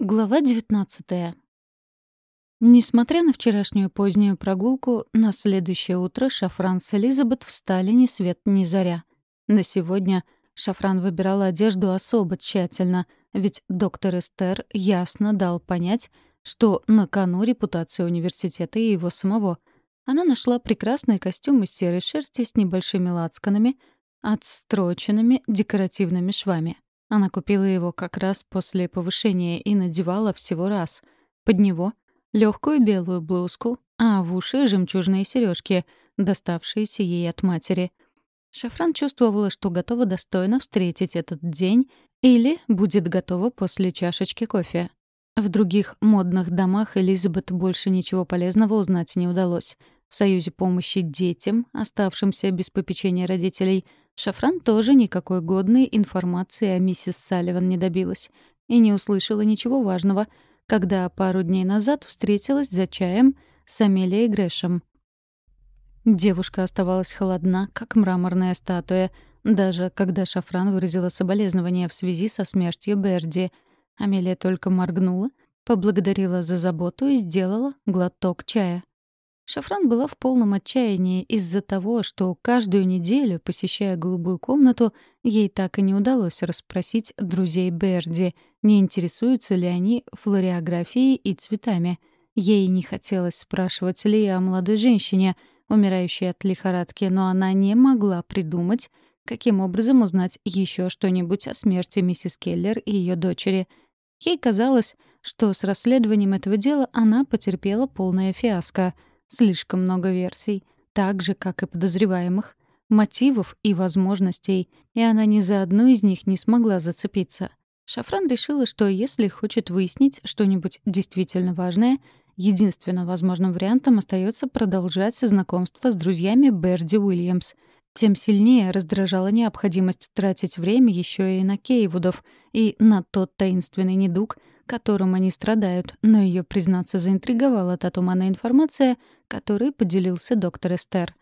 Глава 19 Несмотря на вчерашнюю позднюю прогулку, на следующее утро Шафран с Элизабет встали ни свет ни заря. На сегодня Шафран выбирала одежду особо тщательно, ведь доктор Эстер ясно дал понять, что на кону репутация университета и его самого. Она нашла прекрасный костюм из серой шерсти с небольшими лацканами, отстроченными декоративными швами — она купила его как раз после повышения и надевала всего раз. Под него — легкую белую блузку, а в уши — жемчужные сережки, доставшиеся ей от матери. Шафран чувствовала, что готова достойно встретить этот день или будет готова после чашечки кофе. В других модных домах Элизабет больше ничего полезного узнать не удалось. В Союзе помощи детям, оставшимся без попечения родителей — Шафран тоже никакой годной информации о миссис Салливан не добилась и не услышала ничего важного, когда пару дней назад встретилась за чаем с Амелией Грэшем. Девушка оставалась холодна, как мраморная статуя, даже когда Шафран выразила соболезнования в связи со смертью Берди. Амелия только моргнула, поблагодарила за заботу и сделала глоток чая. Шафран была в полном отчаянии из-за того, что каждую неделю, посещая голубую комнату, ей так и не удалось расспросить друзей Берди, не интересуются ли они флориографией и цветами. Ей не хотелось спрашивать ли о молодой женщине, умирающей от лихорадки, но она не могла придумать, каким образом узнать еще что-нибудь о смерти миссис Келлер и ее дочери. Ей казалось, что с расследованием этого дела она потерпела полное фиаско — Слишком много версий, так же, как и подозреваемых, мотивов и возможностей, и она ни за одну из них не смогла зацепиться. Шафран решила, что если хочет выяснить что-нибудь действительно важное, единственным возможным вариантом остается продолжать знакомство с друзьями Берди Уильямс. Тем сильнее раздражала необходимость тратить время еще и на Кейвудов и на тот таинственный недуг, которым они страдают, но ее, признаться, заинтриговала та туманная информация, которой поделился доктор Эстер.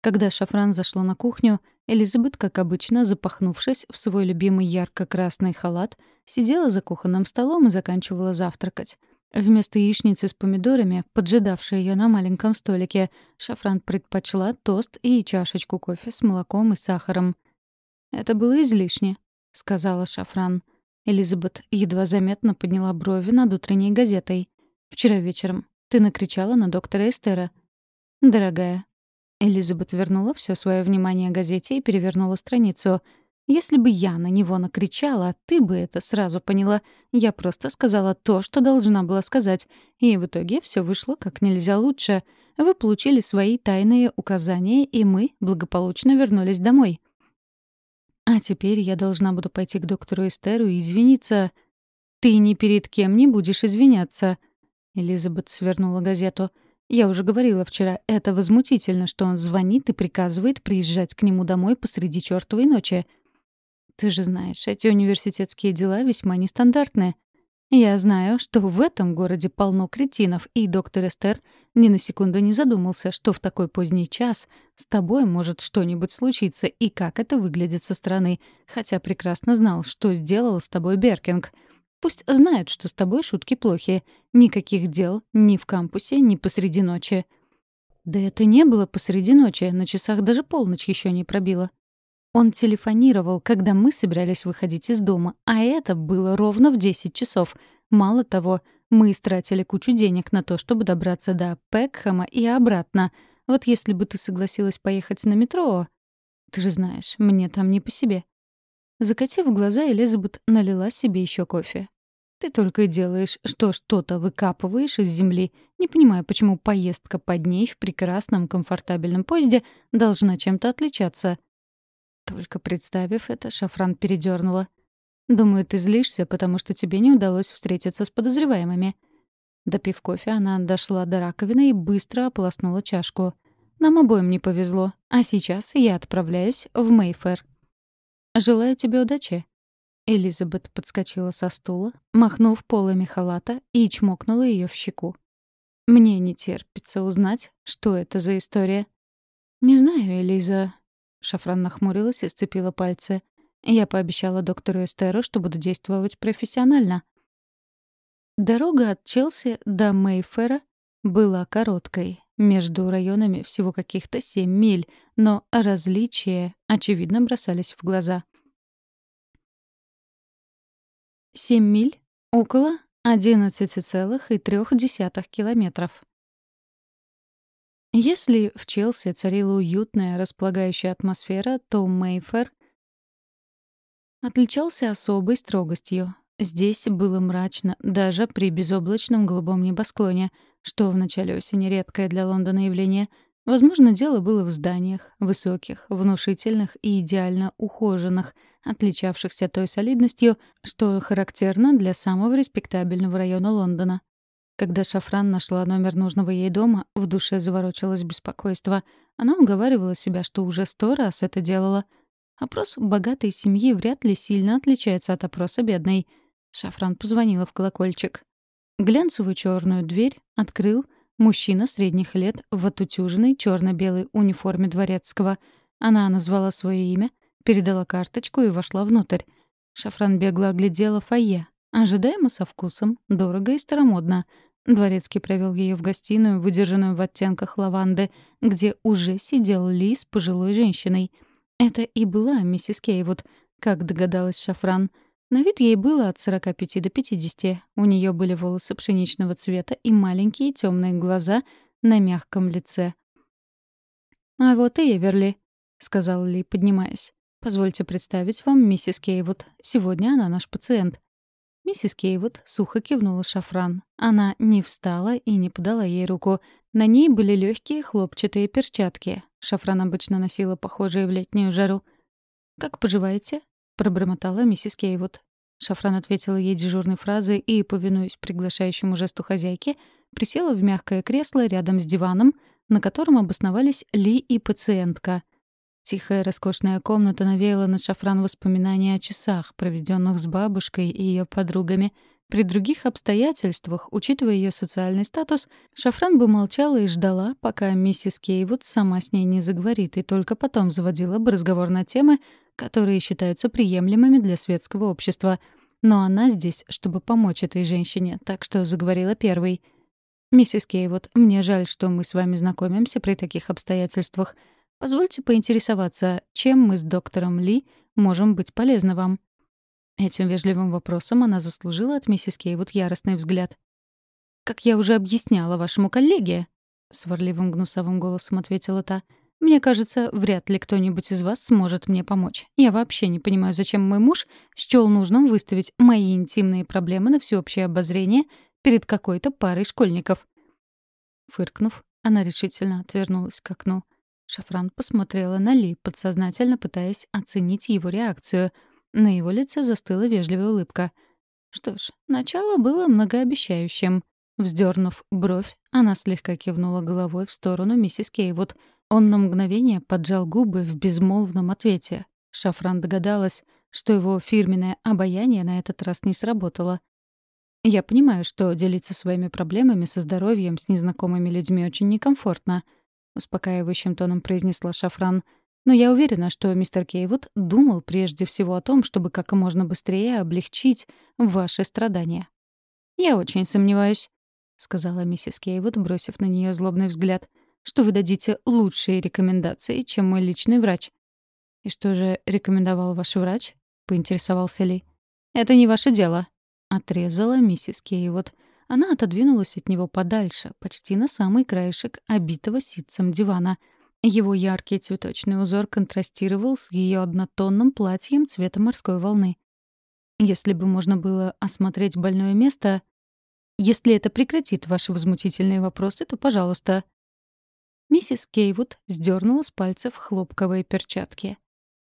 Когда Шафран зашла на кухню, Элизабет, как обычно, запахнувшись в свой любимый ярко-красный халат, сидела за кухонным столом и заканчивала завтракать. Вместо яичницы с помидорами, поджидавшей ее на маленьком столике, Шафран предпочла тост и чашечку кофе с молоком и сахаром. «Это было излишне», — сказала Шафран. Элизабет едва заметно подняла брови над утренней газетой. «Вчера вечером ты накричала на доктора Эстера». «Дорогая». Элизабет вернула все свое внимание газете и перевернула страницу. «Если бы я на него накричала, ты бы это сразу поняла. Я просто сказала то, что должна была сказать. И в итоге все вышло как нельзя лучше. Вы получили свои тайные указания, и мы благополучно вернулись домой». А теперь я должна буду пойти к доктору Эстеру и извиниться. «Ты ни перед кем не будешь извиняться», — Элизабет свернула газету. «Я уже говорила вчера, это возмутительно, что он звонит и приказывает приезжать к нему домой посреди чертовой ночи. Ты же знаешь, эти университетские дела весьма нестандартные. Я знаю, что в этом городе полно кретинов, и доктор Эстер ни на секунду не задумался, что в такой поздний час с тобой может что-нибудь случиться и как это выглядит со стороны, хотя прекрасно знал, что сделал с тобой Беркинг. Пусть знают, что с тобой шутки плохие. Никаких дел ни в кампусе, ни посреди ночи. Да это не было посреди ночи, на часах даже полночь еще не пробила. Он телефонировал, когда мы собирались выходить из дома, а это было ровно в 10 часов. Мало того, мы истратили кучу денег на то, чтобы добраться до Пекхэма и обратно. Вот если бы ты согласилась поехать на метро... Ты же знаешь, мне там не по себе. Закатив глаза, Элизабет налила себе еще кофе. Ты только и делаешь, что что-то выкапываешь из земли. Не понимаю, почему поездка под ней в прекрасном комфортабельном поезде должна чем-то отличаться. Только представив это, Шафран передернула. «Думаю, ты злишься, потому что тебе не удалось встретиться с подозреваемыми». Допив кофе, она дошла до раковины и быстро ополоснула чашку. «Нам обоим не повезло, а сейчас я отправляюсь в Мейфер». «Желаю тебе удачи». Элизабет подскочила со стула, махнув полами халата и чмокнула ее в щеку. «Мне не терпится узнать, что это за история». «Не знаю, Элиза», Шафран нахмурилась и сцепила пальцы. Я пообещала доктору Эстеру, что буду действовать профессионально. Дорога от Челси до Мейфера была короткой. Между районами всего каких-то семь миль, но различия, очевидно, бросались в глаза. Семь миль — около 11,3 километров. Если в Челси царила уютная, располагающая атмосфера, то Мейфер отличался особой строгостью. Здесь было мрачно даже при безоблачном голубом небосклоне, что в начале осени редкое для Лондона явление. Возможно, дело было в зданиях, высоких, внушительных и идеально ухоженных, отличавшихся той солидностью, что характерно для самого респектабельного района Лондона. Когда Шафран нашла номер нужного ей дома, в душе заворочилось беспокойство. Она уговаривала себя, что уже сто раз это делала. Опрос богатой семьи вряд ли сильно отличается от опроса бедной — Шафран позвонила в колокольчик. Глянцевую черную дверь открыл мужчина средних лет в отутюженной черно-белой униформе дворецкого. Она назвала свое имя, передала карточку и вошла внутрь. Шафран бегло оглядела фойе. Ожидаемо со вкусом, дорого и старомодно. Дворецкий провел ее в гостиную, выдержанную в оттенках лаванды, где уже сидел Ли с пожилой женщиной. Это и была миссис Кейвуд, как догадалась Шафран — на вид ей было от 45 до 50. У нее были волосы пшеничного цвета и маленькие темные глаза на мягком лице. «А вот и Эверли», — сказал Ли, поднимаясь. «Позвольте представить вам миссис Кейвуд. Сегодня она наш пациент». Миссис Кейвуд сухо кивнула шафран. Она не встала и не подала ей руку. На ней были легкие хлопчатые перчатки. Шафран обычно носила похожие в летнюю жару. «Как поживаете?» — пробормотала миссис Кейвуд. Шафран ответила ей дежурной фразой и, повинуясь приглашающему жесту хозяйки, присела в мягкое кресло рядом с диваном, на котором обосновались Ли и пациентка. Тихая, роскошная комната навеяла на Шафран воспоминания о часах, проведенных с бабушкой и ее подругами — при других обстоятельствах, учитывая ее социальный статус, Шафран бы молчала и ждала, пока миссис Кейвуд сама с ней не заговорит, и только потом заводила бы разговор на темы, которые считаются приемлемыми для светского общества. Но она здесь, чтобы помочь этой женщине, так что заговорила первой. «Миссис Кейвуд, мне жаль, что мы с вами знакомимся при таких обстоятельствах. Позвольте поинтересоваться, чем мы с доктором Ли можем быть полезны вам?» Этим вежливым вопросом она заслужила от миссис Кейвуд яростный взгляд. «Как я уже объясняла вашему коллеге», — сварливым гнусовым голосом ответила та, «мне кажется, вряд ли кто-нибудь из вас сможет мне помочь. Я вообще не понимаю, зачем мой муж счёл нужным выставить мои интимные проблемы на всеобщее обозрение перед какой-то парой школьников». Фыркнув, она решительно отвернулась к окну. Шафран посмотрела на Ли, подсознательно пытаясь оценить его реакцию — на его лице застыла вежливая улыбка. Что ж, начало было многообещающим. Вздернув бровь, она слегка кивнула головой в сторону миссис Кейвуд. Он на мгновение поджал губы в безмолвном ответе. Шафран догадалась, что его фирменное обаяние на этот раз не сработало. «Я понимаю, что делиться своими проблемами со здоровьем с незнакомыми людьми очень некомфортно», — успокаивающим тоном произнесла Шафран. Но я уверена, что мистер Кейвуд думал прежде всего о том, чтобы как можно быстрее облегчить ваши страдания. «Я очень сомневаюсь», — сказала миссис Кейвуд, бросив на нее злобный взгляд, «что вы дадите лучшие рекомендации, чем мой личный врач». «И что же рекомендовал ваш врач?» — поинтересовался Ли. «Это не ваше дело», — отрезала миссис Кейвуд. Она отодвинулась от него подальше, почти на самый краешек обитого ситцем дивана — его яркий цветочный узор контрастировал с ее однотонным платьем цвета морской волны. Если бы можно было осмотреть больное место... Если это прекратит ваши возмутительные вопросы, то пожалуйста. Миссис Кейвуд сдернула с пальцев хлопковые перчатки.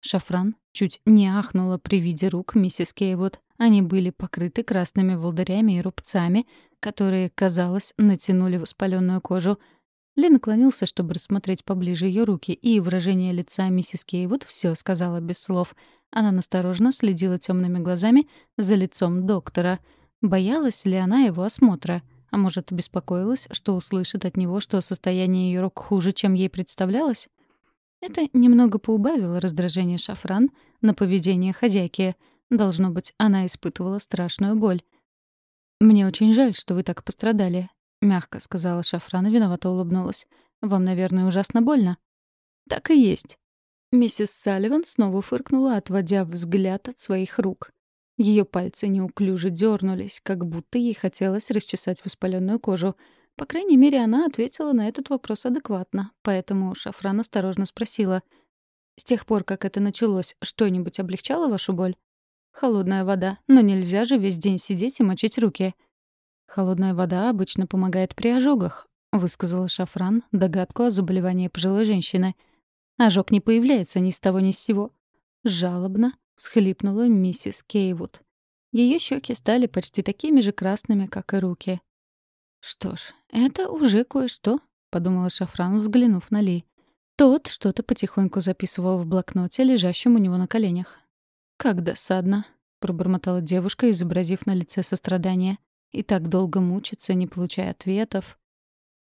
Шафран чуть не ахнула при виде рук миссис Кейвуд. Они были покрыты красными волдырями и рубцами, которые, казалось, натянули воспаленную кожу — ли наклонился, чтобы рассмотреть поближе ее руки, и выражение лица миссис Кейвуд все сказала без слов. Она настороженно следила темными глазами за лицом доктора. Боялась ли она его осмотра? А может, беспокоилась, что услышит от него, что состояние ее рук хуже, чем ей представлялось? Это немного поубавило раздражение Шафран на поведение хозяйки. Должно быть, она испытывала страшную боль. «Мне очень жаль, что вы так пострадали», — мягко сказала Шафран и виновато улыбнулась. «Вам, наверное, ужасно больно?» «Так и есть». Миссис Салливан снова фыркнула, отводя взгляд от своих рук. Ее пальцы неуклюже дернулись, как будто ей хотелось расчесать воспаленную кожу. По крайней мере, она ответила на этот вопрос адекватно, поэтому Шафран осторожно спросила. «С тех пор, как это началось, что-нибудь облегчало вашу боль?» «Холодная вода, но нельзя же весь день сидеть и мочить руки». «Холодная вода обычно помогает при ожогах», — высказала Шафран догадку о заболевании пожилой женщины. «Ожог не появляется ни с того ни с сего». Жалобно всхлипнула миссис Кейвуд. Ее щеки стали почти такими же красными, как и руки. «Что ж, это уже кое-что», — подумала Шафран, взглянув на Ли. Тот что-то потихоньку записывал в блокноте, лежащем у него на коленях. «Как досадно», — пробормотала девушка, изобразив на лице сострадание. «И так долго мучиться, не получая ответов».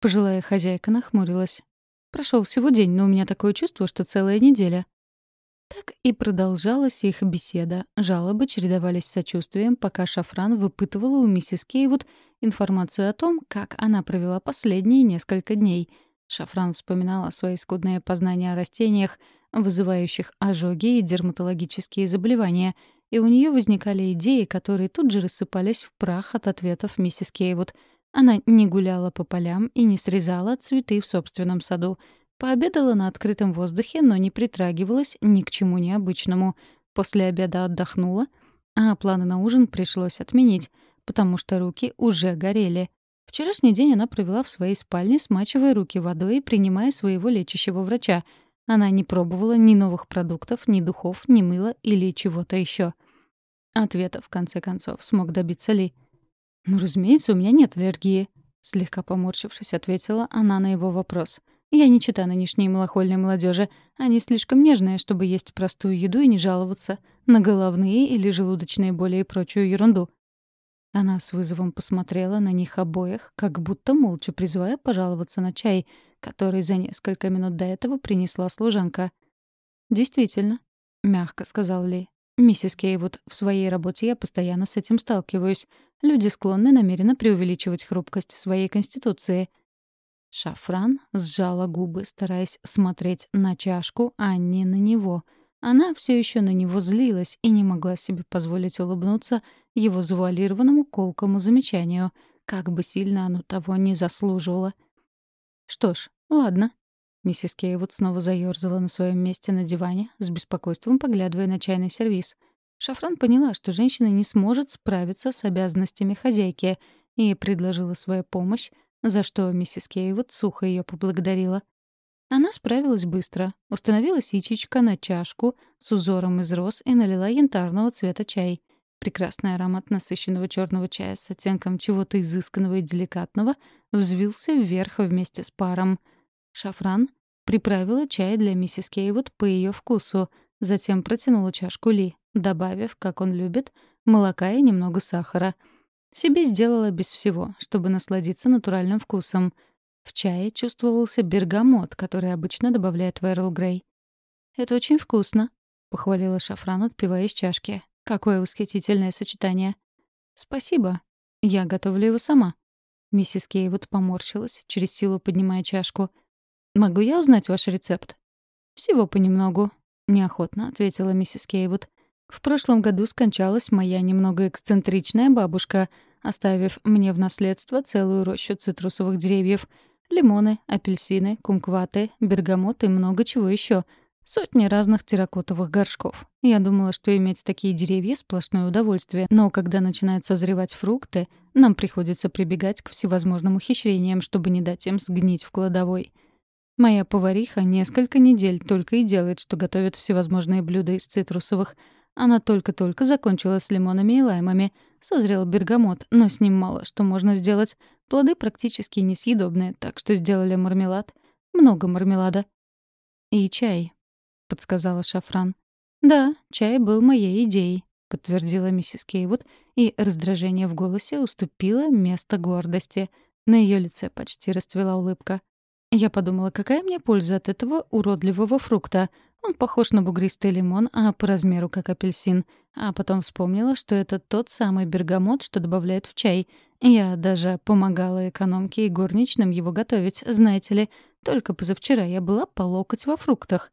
Пожилая хозяйка нахмурилась. Прошел всего день, но у меня такое чувство, что целая неделя. Так и продолжалась их беседа. Жалобы чередовались с сочувствием, пока Шафран выпытывала у миссис Кейвуд информацию о том, как она провела последние несколько дней. Шафран вспоминала свои скудные познания о растениях, вызывающих ожоги и дерматологические заболевания, и у нее возникали идеи, которые тут же рассыпались в прах от ответов миссис Кейвуд. Она не гуляла по полям и не срезала цветы в собственном саду — Пообедала на открытом воздухе, но не притрагивалась ни к чему необычному. После обеда отдохнула, а планы на ужин пришлось отменить, потому что руки уже горели. Вчерашний день она провела в своей спальне, смачивая руки водой и принимая своего лечащего врача. Она не пробовала ни новых продуктов, ни духов, ни мыла или чего-то еще. Ответа, в конце концов, смог добиться Ли. «Ну, разумеется, у меня нет аллергии», — слегка поморщившись, ответила она на его вопрос. Я не чита нынешней малохольной молодежи. Они слишком нежные, чтобы есть простую еду и не жаловаться на головные или желудочные боли и прочую ерунду. Она с вызовом посмотрела на них обоих, как будто молча призывая пожаловаться на чай, который за несколько минут до этого принесла служанка. «Действительно», — мягко сказал Ли. «Миссис Кейвуд, в своей работе я постоянно с этим сталкиваюсь. Люди склонны намеренно преувеличивать хрупкость своей конституции — Шафран сжала губы, стараясь смотреть на чашку, а не на него. Она все еще на него злилась и не могла себе позволить улыбнуться его завуалированному колкому замечанию, как бы сильно оно того не заслуживало. «Что ж, ладно». Миссис Кейвуд снова заёрзала на своем месте на диване, с беспокойством поглядывая на чайный сервиз. Шафран поняла, что женщина не сможет справиться с обязанностями хозяйки, и предложила свою помощь, за что миссис Кейвуд сухо ее поблагодарила. Она справилась быстро, установила сичечка на чашку с узором из роз и налила янтарного цвета чай. Прекрасный аромат насыщенного черного чая с оттенком чего-то изысканного и деликатного взвился вверх вместе с паром. Шафран приправила чай для миссис Кейвуд по ее вкусу, затем протянула чашку Ли, добавив, как он любит, молока и немного сахара — себе сделала без всего, чтобы насладиться натуральным вкусом. В чае чувствовался бергамот, который обычно добавляют в Эрл Грей. «Это очень вкусно», — похвалила Шафран, отпивая из чашки. «Какое восхитительное сочетание». «Спасибо. Я готовлю его сама». Миссис Кейвуд поморщилась, через силу поднимая чашку. «Могу я узнать ваш рецепт?» «Всего понемногу», — неохотно ответила миссис Кейвуд. В прошлом году скончалась моя немного эксцентричная бабушка, оставив мне в наследство целую рощу цитрусовых деревьев. Лимоны, апельсины, кумкваты, бергамот и много чего еще. Сотни разных терракотовых горшков. Я думала, что иметь такие деревья — сплошное удовольствие. Но когда начинают созревать фрукты, нам приходится прибегать к всевозможным ухищрениям, чтобы не дать им сгнить в кладовой. Моя повариха несколько недель только и делает, что готовит всевозможные блюда из цитрусовых — она только-только закончила с лимонами и лаймами. Созрел бергамот, но с ним мало что можно сделать. Плоды практически несъедобные, так что сделали мармелад. Много мармелада. «И чай», — подсказала Шафран. «Да, чай был моей идеей», — подтвердила миссис Кейвуд, и раздражение в голосе уступило место гордости. На ее лице почти расцвела улыбка. Я подумала, какая мне польза от этого уродливого фрукта? Он похож на бугристый лимон, а по размеру как апельсин. А потом вспомнила, что это тот самый бергамот, что добавляют в чай. Я даже помогала экономке и горничным его готовить, знаете ли. Только позавчера я была по локоть во фруктах.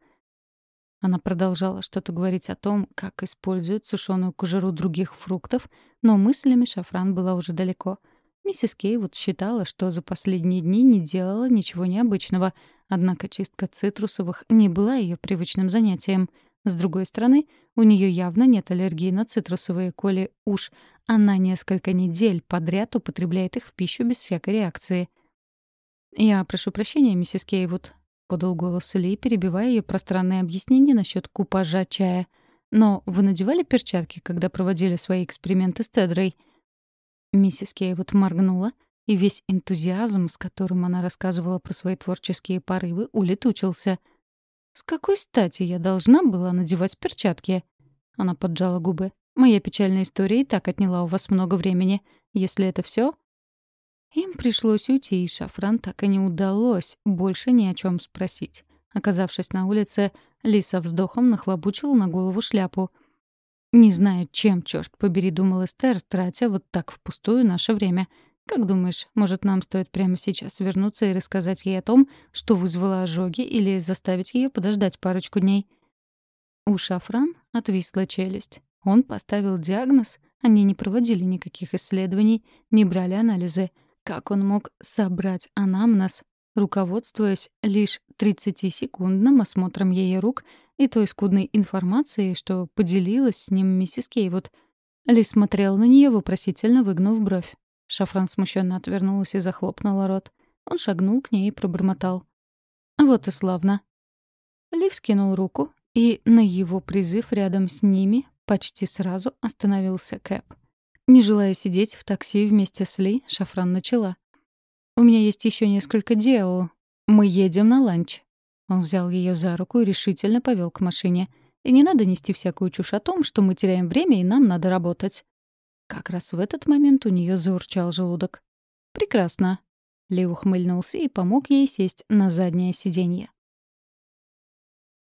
Она продолжала что-то говорить о том, как используют сушеную кожуру других фруктов, но мыслями Шафран была уже далеко. Миссис Кейвуд считала, что за последние дни не делала ничего необычного, однако чистка цитрусовых не была ее привычным занятием. С другой стороны, у нее явно нет аллергии на цитрусовые, коли уж она несколько недель подряд употребляет их в пищу без всякой реакции. «Я прошу прощения, миссис Кейвуд», — подал голос Ли, перебивая ее пространное объяснение насчет купажа чая. «Но вы надевали перчатки, когда проводили свои эксперименты с цедрой?» Миссис Кейвуд моргнула, и весь энтузиазм, с которым она рассказывала про свои творческие порывы, улетучился. «С какой стати я должна была надевать перчатки?» Она поджала губы. «Моя печальная история и так отняла у вас много времени. Если это все, им пришлось уйти, и Шафран так и не удалось больше ни о чем спросить. Оказавшись на улице, Лиса вздохом нахлобучила на голову шляпу. «Не знаю, чем, черт побери, думал Эстер, тратя вот так впустую наше время. Как думаешь, может, нам стоит прямо сейчас вернуться и рассказать ей о том, что вызвало ожоги, или заставить ее подождать парочку дней?» У Шафран отвисла челюсть. Он поставил диагноз, они не проводили никаких исследований, не брали анализы — как он мог собрать анамнез, руководствуясь лишь 30-секундным осмотром ее рук и той скудной информацией, что поделилась с ним миссис Кейвуд? Ли смотрел на нее, вопросительно выгнув бровь. Шафран смущенно отвернулась и захлопнула рот. Он шагнул к ней и пробормотал. «Вот и славно». Ли вскинул руку, и на его призыв рядом с ними почти сразу остановился Кэп. Не желая сидеть в такси вместе с Ли, Шафран начала. «У меня есть еще несколько дел. Мы едем на ланч». Он взял ее за руку и решительно повел к машине. «И не надо нести всякую чушь о том, что мы теряем время и нам надо работать». Как раз в этот момент у нее заурчал желудок. «Прекрасно». Ли ухмыльнулся и помог ей сесть на заднее сиденье.